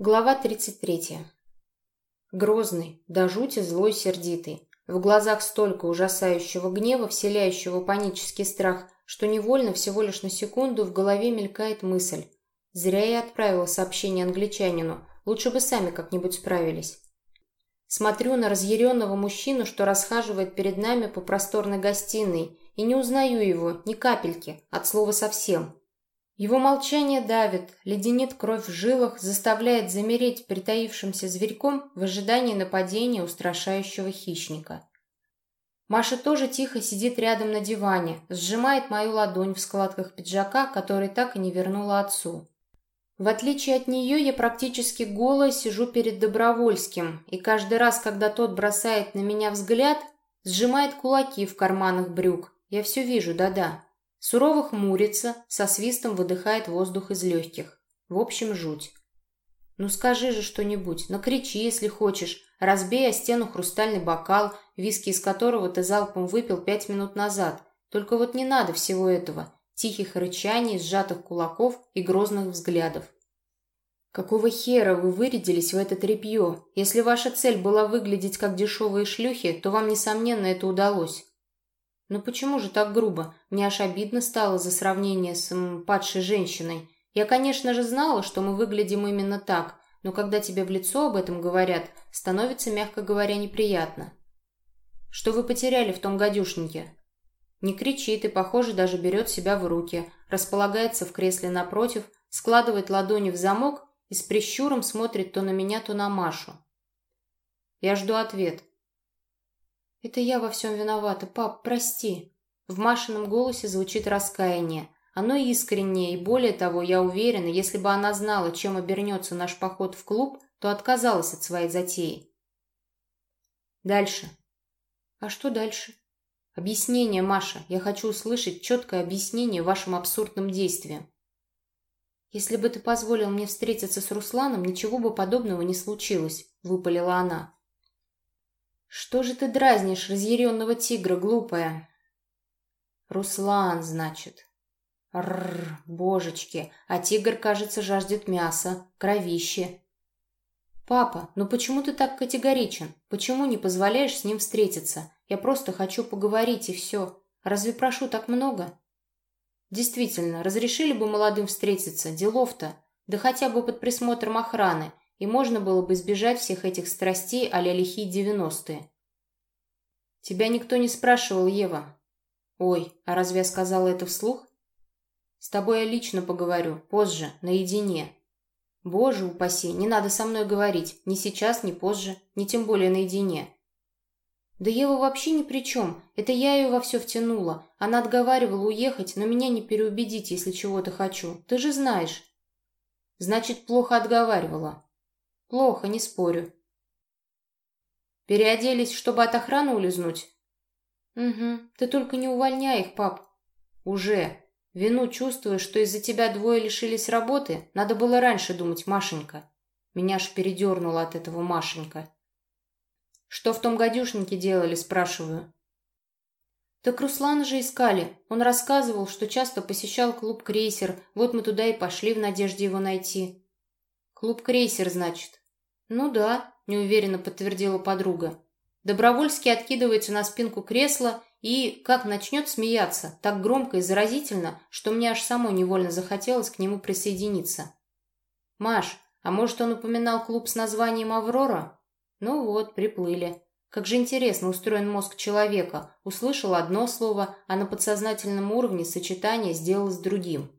Глава 33. Грозный, до жути злой, сердитый. В глазах столько ужасающего гнева, вселяющего панический страх, что невольно всего лишь на секунду в голове мелькает мысль. Зря я отправила сообщение англичанину, лучше бы сами как-нибудь справились. Смотрю на разъяренного мужчину, что расхаживает перед нами по просторной гостиной, и не узнаю его ни капельки, от слова совсем. Его молчание давит, леденит кровь в жилах, заставляет замереть притаившимся зверьком в ожидании нападения устрашающего хищника. Маша тоже тихо сидит рядом на диване, сжимает мою ладонь в складках пиджака, который так и не вернула отцу. В отличие от нее, я практически голая сижу перед Добровольским, и каждый раз, когда тот бросает на меня взгляд, сжимает кулаки в карманах брюк. Я все вижу, да-да. Сурово хмурится, со свистом выдыхает воздух из легких. В общем, жуть. Ну скажи же что-нибудь, накричи, если хочешь, разбей о стену хрустальный бокал, виски из которого ты залпом выпил пять минут назад. Только вот не надо всего этого, тихих рычаний, сжатых кулаков и грозных взглядов. Какого хера вы вырядились в это тряпье? Если ваша цель была выглядеть как дешевые шлюхи, то вам, несомненно, это удалось. «Ну почему же так грубо? Мне аж обидно стало за сравнение с м, падшей женщиной. Я, конечно же, знала, что мы выглядим именно так, но когда тебе в лицо об этом говорят, становится, мягко говоря, неприятно. Что вы потеряли в том гадюшнике?» Не кричит и, похоже, даже берет себя в руки, располагается в кресле напротив, складывает ладони в замок и с прищуром смотрит то на меня, то на Машу. Я жду ответ. «Это я во всем виновата, пап, прости». В Машином голосе звучит раскаяние. Оно искреннее, и более того, я уверена, если бы она знала, чем обернется наш поход в клуб, то отказалась от своей затеи. Дальше. А что дальше? Объяснение, Маша. Я хочу услышать четкое объяснение вашим абсурдным действиям. Если бы ты позволил мне встретиться с Русланом, ничего бы подобного не случилось, выпалила она. «Что же ты дразнишь разъяренного тигра, глупая?» «Руслан, значит». Рррр, божечки, а тигр, кажется, жаждет мяса, кровище. «Папа, ну почему ты так категоричен? Почему не позволяешь с ним встретиться? Я просто хочу поговорить, и все. Разве прошу так много?» «Действительно, разрешили бы молодым встретиться, делов-то, да хотя бы под присмотром охраны, и можно было бы избежать всех этих страстей а-ля лихие девяностые. «Тебя никто не спрашивал, Ева». «Ой, а разве я сказала это вслух?» «С тобой я лично поговорю, позже, наедине». «Боже упаси, не надо со мной говорить, ни сейчас, ни позже, ни тем более наедине». «Да Ева вообще ни при чем. Это я ее во все втянула. Она отговаривала уехать, но меня не переубедить, если чего-то хочу. Ты же знаешь». «Значит, плохо отговаривала». Плохо, не спорю. Переоделись, чтобы от охраны улизнуть? Угу. Ты только не увольняй их, пап. Уже. Вину чувствую, что из-за тебя двое лишились работы. Надо было раньше думать, Машенька. Меня аж передернуло от этого Машенька. Что в том гадюшнике делали, спрашиваю. Так Руслана же искали. Он рассказывал, что часто посещал клуб «Крейсер». Вот мы туда и пошли в надежде его найти. Клуб «Крейсер», значит. «Ну да», — неуверенно подтвердила подруга. Добровольский откидывается на спинку кресла и, как начнет смеяться, так громко и заразительно, что мне аж самой невольно захотелось к нему присоединиться. «Маш, а может, он упоминал клуб с названием «Аврора»?» «Ну вот, приплыли. Как же интересно устроен мозг человека. Услышал одно слово, а на подсознательном уровне сочетание сделалось другим».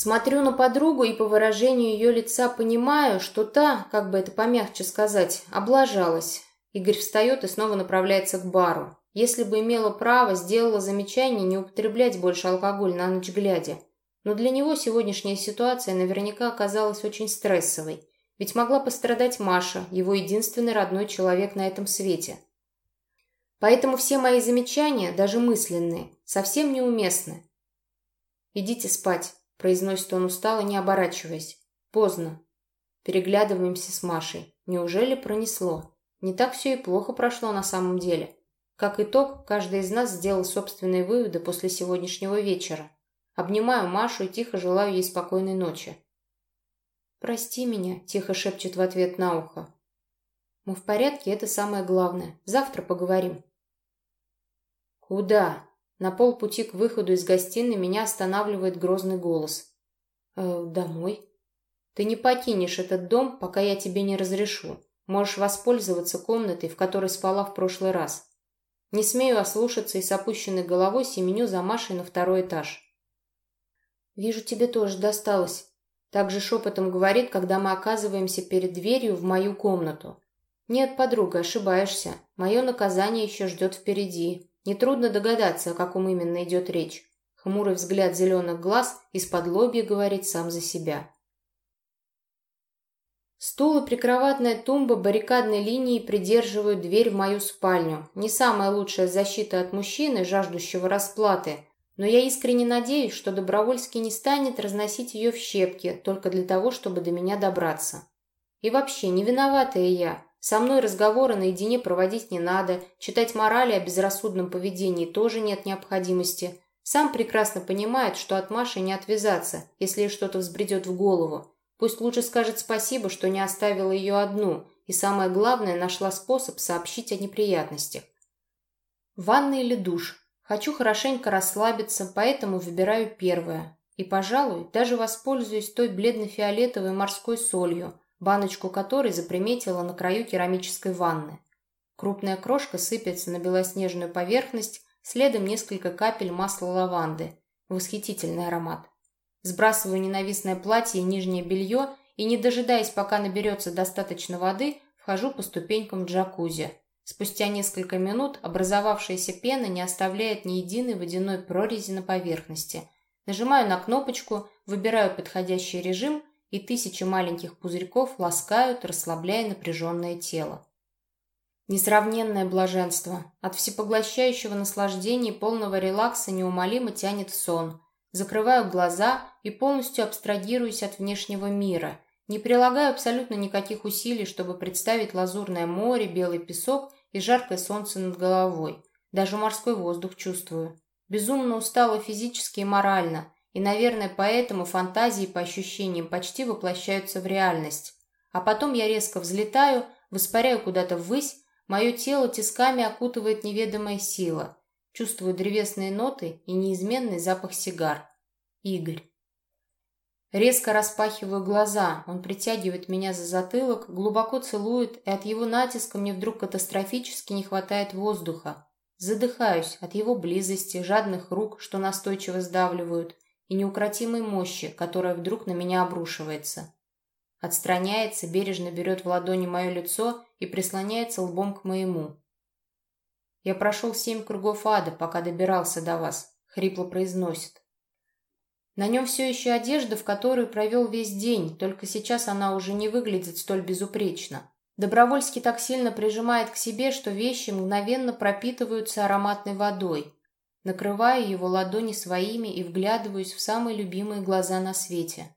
Смотрю на подругу и по выражению ее лица понимаю, что та, как бы это помягче сказать, облажалась. Игорь встает и снова направляется к бару. Если бы имела право, сделала замечание не употреблять больше алкоголь на ночь глядя. Но для него сегодняшняя ситуация наверняка оказалась очень стрессовой. Ведь могла пострадать Маша, его единственный родной человек на этом свете. Поэтому все мои замечания, даже мысленные, совсем неуместны. «Идите спать», Произносит он устало, не оборачиваясь. Поздно. Переглядываемся с Машей. Неужели пронесло? Не так все и плохо прошло на самом деле. Как итог, каждый из нас сделал собственные выводы после сегодняшнего вечера. Обнимаю Машу и тихо желаю ей спокойной ночи. «Прости меня», — тихо шепчет в ответ на ухо. «Мы в порядке, это самое главное. Завтра поговорим». «Куда?» На полпути к выходу из гостиной меня останавливает грозный голос. «Э, «Домой». «Ты не покинешь этот дом, пока я тебе не разрешу. Можешь воспользоваться комнатой, в которой спала в прошлый раз. Не смею ослушаться и с опущенной головой семеню за Машей на второй этаж». «Вижу, тебе тоже досталось», также шепотом говорит, когда мы оказываемся перед дверью в мою комнату. «Нет, подруга, ошибаешься. Мое наказание еще ждет впереди. Нетрудно догадаться, о каком именно идет речь». Хмурый взгляд зеленых глаз из-под лобья говорит сам за себя. Стул и прикроватная тумба баррикадной линии придерживают дверь в мою спальню. Не самая лучшая защита от мужчины, жаждущего расплаты, но я искренне надеюсь, что Добровольский не станет разносить ее в щепки только для того, чтобы до меня добраться. И вообще, не виноватая я. Со мной разговоры наедине проводить не надо, читать морали о безрассудном поведении тоже нет необходимости. Сам прекрасно понимает, что от Маши не отвязаться, если что-то взбредет в голову. Пусть лучше скажет спасибо, что не оставила ее одну, и самое главное, нашла способ сообщить о неприятностях. Ванна или душ? Хочу хорошенько расслабиться, поэтому выбираю первое. И, пожалуй, даже воспользуюсь той бледно-фиолетовой морской солью, баночку которой заприметила на краю керамической ванны. Крупная крошка сыпется на белоснежную поверхность, следом несколько капель масла лаванды. Восхитительный аромат. Сбрасываю ненавистное платье и нижнее белье и, не дожидаясь, пока наберется достаточно воды, вхожу по ступенькам джакузи. Спустя несколько минут образовавшаяся пена не оставляет ни единой водяной прорези на поверхности. Нажимаю на кнопочку, выбираю подходящий режим, и тысячи маленьких пузырьков ласкают, расслабляя напряженное тело. Несравненное блаженство. От всепоглощающего наслаждения и полного релакса неумолимо тянет сон. Закрываю глаза и полностью абстрагируюсь от внешнего мира. Не прилагаю абсолютно никаких усилий, чтобы представить лазурное море, белый песок и жаркое солнце над головой. Даже морской воздух чувствую. Безумно устала физически и морально, и, наверное, поэтому фантазии по ощущениям почти воплощаются в реальность. А потом я резко взлетаю, воспаряю куда-то ввысь, мое тело тисками окутывает неведомая сила. Чувствую древесные ноты и неизменный запах сигар. Игорь. Резко распахиваю глаза, он притягивает меня за затылок, глубоко целует, и от его натиска мне вдруг катастрофически не хватает воздуха. Задыхаюсь от его близости, жадных рук, что настойчиво сдавливают, и неукротимой мощи, которая вдруг на меня обрушивается. Отстраняется, бережно берет в ладони мое лицо и прислоняется лбом к моему. «Я прошел семь кругов ада, пока добирался до вас», — хрипло произносит. На нем все еще одежда, в которой провел весь день, только сейчас она уже не выглядит столь безупречно. Добровольский так сильно прижимает к себе, что вещи мгновенно пропитываются ароматной водой. Накрываю его ладони своими и вглядываюсь в самые любимые глаза на свете.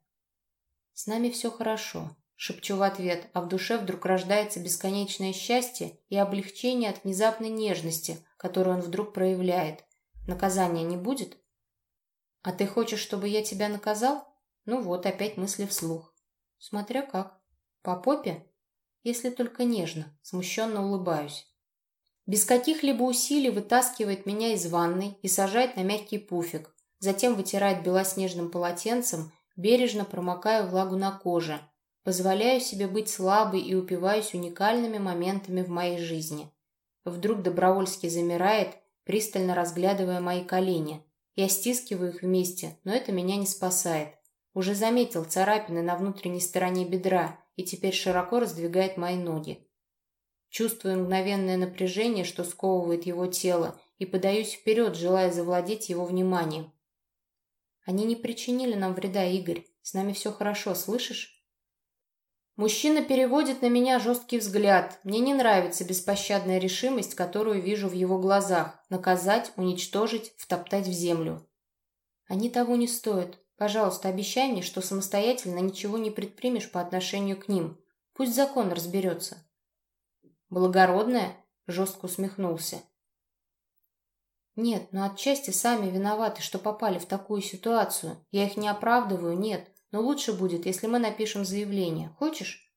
«С нами все хорошо», — шепчу в ответ, а в душе вдруг рождается бесконечное счастье и облегчение от внезапной нежности, которую он вдруг проявляет. Наказания не будет? «А ты хочешь, чтобы я тебя наказал?» Ну вот, опять мысли вслух. Смотря как. По попе? Если только нежно, смущенно улыбаюсь. Без каких-либо усилий вытаскивает меня из ванной и сажает на мягкий пуфик. Затем вытирает белоснежным полотенцем, бережно промокая влагу на коже. Позволяю себе быть слабой и упиваюсь уникальными моментами в моей жизни. Вдруг Добровольский замирает, пристально разглядывая мои колени – я стискиваю их вместе, но это меня не спасает. Уже заметил царапины на внутренней стороне бедра и теперь широко раздвигает мои ноги. Чувствую мгновенное напряжение, что сковывает его тело, и подаюсь вперед, желая завладеть его вниманием. Они не причинили нам вреда, Игорь. С нами все хорошо, слышишь? Мужчина переводит на меня жесткий взгляд. Мне не нравится беспощадная решимость, которую вижу в его глазах. Наказать, уничтожить, втоптать в землю. Они того не стоят. Пожалуйста, обещай мне, что самостоятельно ничего не предпримешь по отношению к ним. Пусть закон разберется. Благородная? Жестко усмехнулся. Нет, но отчасти сами виноваты, что попали в такую ситуацию. Я их не оправдываю, нет. но лучше будет, если мы напишем заявление. Хочешь?»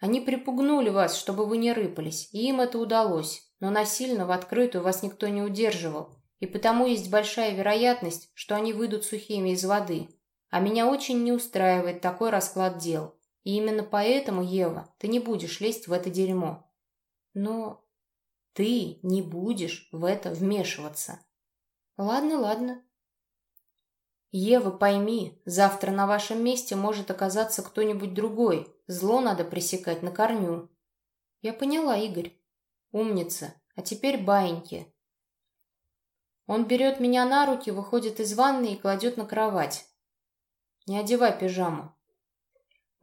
Они припугнули вас, чтобы вы не рыпались, и им это удалось, но насильно в открытую вас никто не удерживал, и потому есть большая вероятность, что они выйдут сухими из воды. А меня очень не устраивает такой расклад дел. И именно поэтому, Ева, ты не будешь лезть в это дерьмо. Но ты не будешь в это вмешиваться. Ладно, ладно. Ева, пойми, завтра на вашем месте может оказаться кто-нибудь другой, Зло надо пресекать на корню. Я поняла, Игорь. Умница. А теперь баиньки. Он берет меня на руки, выходит из ванны и кладет на кровать. Не одевай пижаму.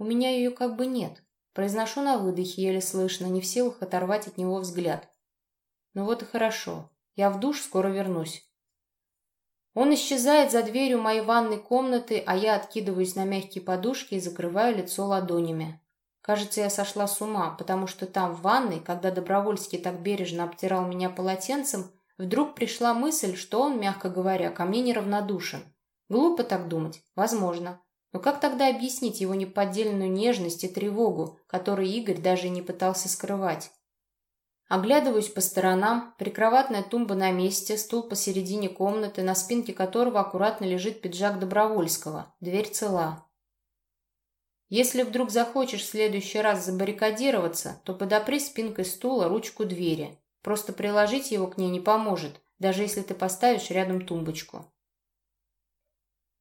У меня ее как бы нет. Произношу на выдохе, еле слышно, не в силах оторвать от него взгляд. Ну вот и хорошо. Я в душ, скоро вернусь. Он исчезает за дверью моей ванной комнаты, а я откидываюсь на мягкие подушки и закрываю лицо ладонями. Кажется, я сошла с ума, потому что там, в ванной, когда Добровольский так бережно обтирал меня полотенцем, вдруг пришла мысль, что он, мягко говоря, ко мне неравнодушен. Глупо так думать, возможно. Но как тогда объяснить его неподдельную нежность и тревогу, которую Игорь даже не пытался скрывать? Оглядываюсь по сторонам, прикроватная тумба на месте, стул посередине комнаты, на спинке которого аккуратно лежит пиджак Добровольского. Дверь цела. Если вдруг захочешь в следующий раз забаррикадироваться, то подопри спинкой стула ручку двери. Просто приложить его к ней не поможет, даже если ты поставишь рядом тумбочку.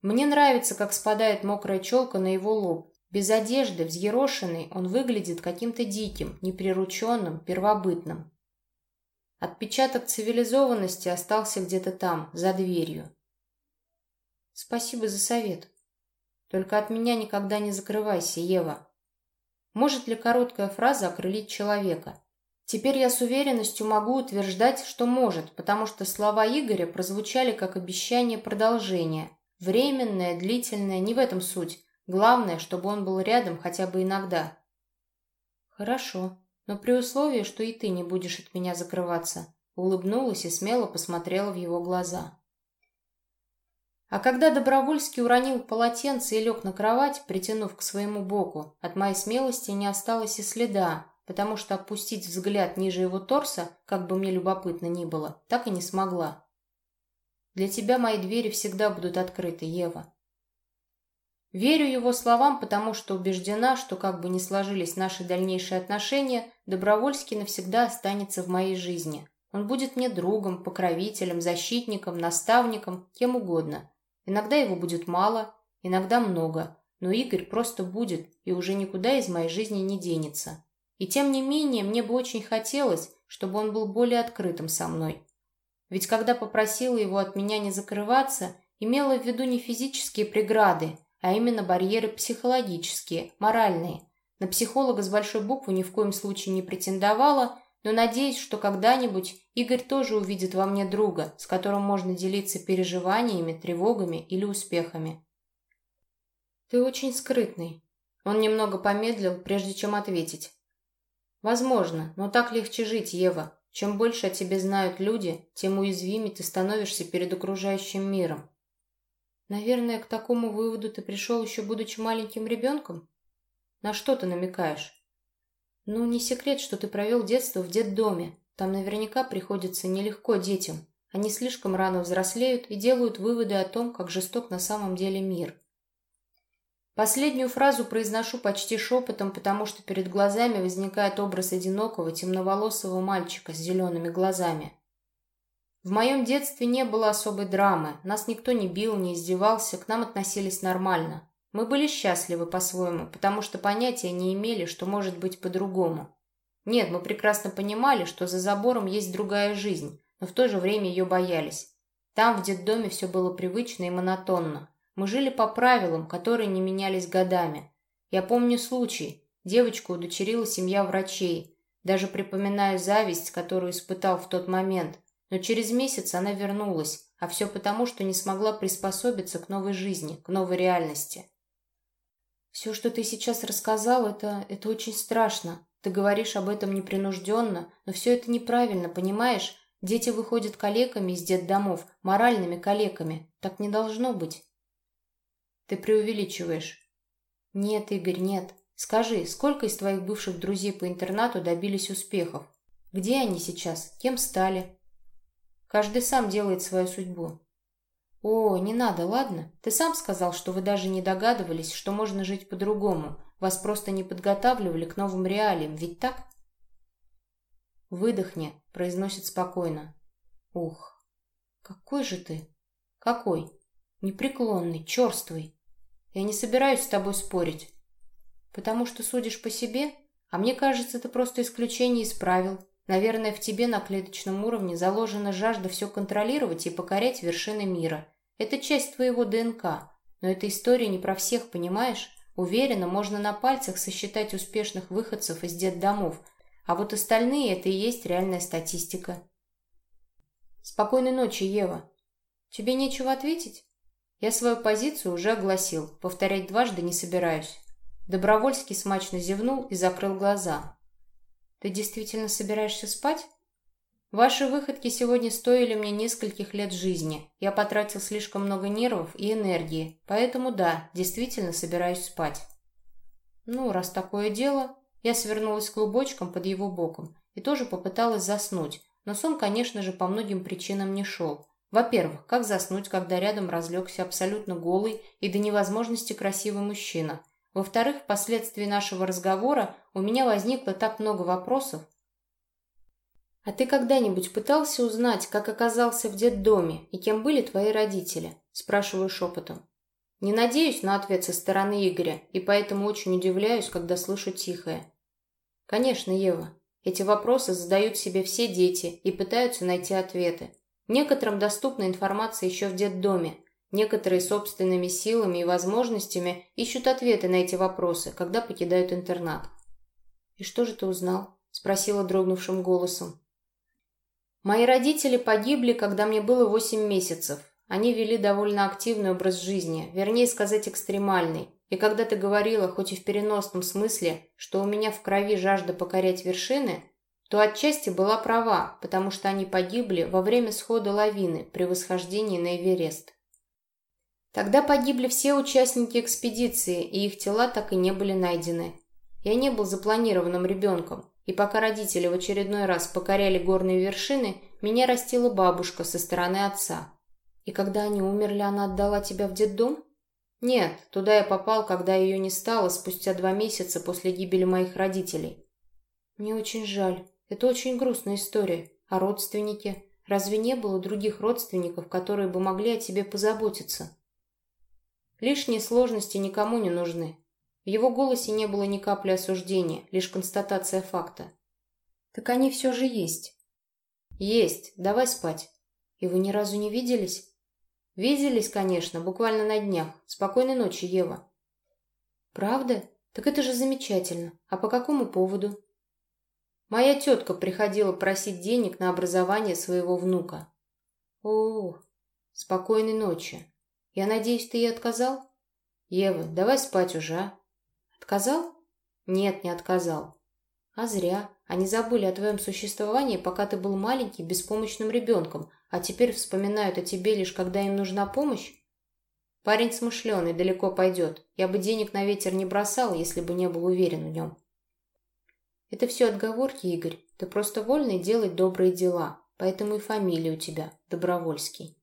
Мне нравится, как спадает мокрая челка на его лоб, без одежды, взъерошенный, он выглядит каким-то диким, неприрученным, первобытным. Отпечаток цивилизованности остался где-то там, за дверью. Спасибо за совет. Только от меня никогда не закрывайся, Ева. Может ли короткая фраза окрылить человека? Теперь я с уверенностью могу утверждать, что может, потому что слова Игоря прозвучали как обещание продолжения. Временное, длительное, не в этом суть. Главное, чтобы он был рядом хотя бы иногда. Хорошо, но при условии, что и ты не будешь от меня закрываться. Улыбнулась и смело посмотрела в его глаза. А когда Добровольский уронил полотенце и лег на кровать, притянув к своему боку, от моей смелости не осталось и следа, потому что опустить взгляд ниже его торса, как бы мне любопытно ни было, так и не смогла. Для тебя мои двери всегда будут открыты, Ева. Верю его словам, потому что убеждена, что как бы ни сложились наши дальнейшие отношения, Добровольский навсегда останется в моей жизни. Он будет мне другом, покровителем, защитником, наставником, кем угодно. Иногда его будет мало, иногда много, но Игорь просто будет и уже никуда из моей жизни не денется. И тем не менее, мне бы очень хотелось, чтобы он был более открытым со мной. Ведь когда попросила его от меня не закрываться, имела в виду не физические преграды, а именно барьеры психологические, моральные. На психолога с большой буквы ни в коем случае не претендовала, но надеюсь, что когда-нибудь Игорь тоже увидит во мне друга, с которым можно делиться переживаниями, тревогами или успехами. «Ты очень скрытный». Он немного помедлил, прежде чем ответить. «Возможно, но так легче жить, Ева. Чем больше о тебе знают люди, тем уязвимее ты становишься перед окружающим миром. Наверное, к такому выводу ты пришел еще будучи маленьким ребенком? На что ты намекаешь? Ну, не секрет, что ты провел детство в детдоме. Там наверняка приходится нелегко детям. Они слишком рано взрослеют и делают выводы о том, как жесток на самом деле мир. Последнюю фразу произношу почти шепотом, потому что перед глазами возникает образ одинокого темноволосого мальчика с зелеными глазами. В моем детстве не было особой драмы. Нас никто не бил, не издевался, к нам относились нормально. Мы были счастливы по-своему, потому что понятия не имели, что может быть по-другому. Нет, мы прекрасно понимали, что за забором есть другая жизнь, но в то же время ее боялись. Там, в детдоме, все было привычно и монотонно. Мы жили по правилам, которые не менялись годами. Я помню случай. Девочку удочерила семья врачей. Даже припоминаю зависть, которую испытал в тот момент – но через месяц она вернулась, а все потому, что не смогла приспособиться к новой жизни, к новой реальности. «Все, что ты сейчас рассказал, это, это очень страшно. Ты говоришь об этом непринужденно, но все это неправильно, понимаешь? Дети выходят калеками из детдомов, моральными калеками. Так не должно быть». Ты преувеличиваешь. Нет, Игорь, нет. Скажи, сколько из твоих бывших друзей по интернату добились успехов? Где они сейчас? Кем стали? Каждый сам делает свою судьбу. О, не надо, ладно? Ты сам сказал, что вы даже не догадывались, что можно жить по-другому. Вас просто не подготавливали к новым реалиям, ведь так? «Выдохни», — произносит спокойно. «Ух, какой же ты? Какой? Непреклонный, черствый. Я не собираюсь с тобой спорить. Потому что судишь по себе, а мне кажется, это просто исключение из правил. Наверное, в тебе на клеточном уровне заложена жажда все контролировать и покорять вершины мира. Это часть твоего ДНК. Но эта история не про всех, понимаешь? Уверена, можно на пальцах сосчитать успешных выходцев из детдомов, а вот остальные – это и есть реальная статистика. Спокойной ночи, Ева. Тебе нечего ответить? Я свою позицию уже огласил, повторять дважды не собираюсь. Добровольский смачно зевнул и закрыл глаза. Ты действительно собираешься спать? Ваши выходки сегодня стоили мне нескольких лет жизни. Я потратил слишком много нервов и энергии, поэтому да, действительно собираюсь спать. Ну, раз такое дело, я свернулась клубочком под его боком и тоже попыталась заснуть, но сон, конечно же, по многим причинам не шел. Во-первых, как заснуть, когда рядом разлегся абсолютно голый и до невозможности красивый мужчина? Во-вторых, впоследствии нашего разговора у меня возникло так много вопросов. «А ты когда-нибудь пытался узнать, как оказался в детдоме и кем были твои родители?» Спрашиваю шепотом. Не надеюсь на ответ со стороны Игоря, и поэтому очень удивляюсь, когда слышу тихое. Конечно, Ева, эти вопросы задают себе все дети и пытаются найти ответы. Некоторым доступна информация еще в детдоме, некоторые собственными силами и возможностями ищут ответы на эти вопросы, когда покидают интернат. «И что же ты узнал?» – спросила дрогнувшим голосом. «Мои родители погибли, когда мне было восемь месяцев. Они вели довольно активный образ жизни, вернее сказать, экстремальный. И когда ты говорила, хоть и в переносном смысле, что у меня в крови жажда покорять вершины, то отчасти была права, потому что они погибли во время схода лавины при восхождении на Эверест. Тогда погибли все участники экспедиции, и их тела так и не были найдены. Я не был запланированным ребенком, и пока родители в очередной раз покоряли горные вершины, меня растила бабушка со стороны отца. И когда они умерли, она отдала тебя в детдом? Нет, туда я попал, когда ее не стало, спустя два месяца после гибели моих родителей. Мне очень жаль. Это очень грустная история. А родственники? Разве не было других родственников, которые бы могли о тебе позаботиться? Лишние сложности никому не нужны. В его голосе не было ни капли осуждения, лишь констатация факта. Так они все же есть. Есть. Давай спать. И вы ни разу не виделись? Виделись, конечно, буквально на днях. Спокойной ночи, Ева. Правда? Так это же замечательно. А по какому поводу? Моя тетка приходила просить денег на образование своего внука. О, спокойной ночи. Я надеюсь, ты ей отказал? Ева, давай спать уже, а? Отказал? Нет, не отказал. А зря. Они забыли о твоем существовании, пока ты был маленьким, беспомощным ребенком, а теперь вспоминают о тебе лишь когда им нужна помощь? Парень смышленый, далеко пойдет. Я бы денег на ветер не бросал, если бы не был уверен в нем. Это все отговорки, Игорь. Ты просто вольный делать добрые дела, поэтому и фамилия у тебя Добровольский.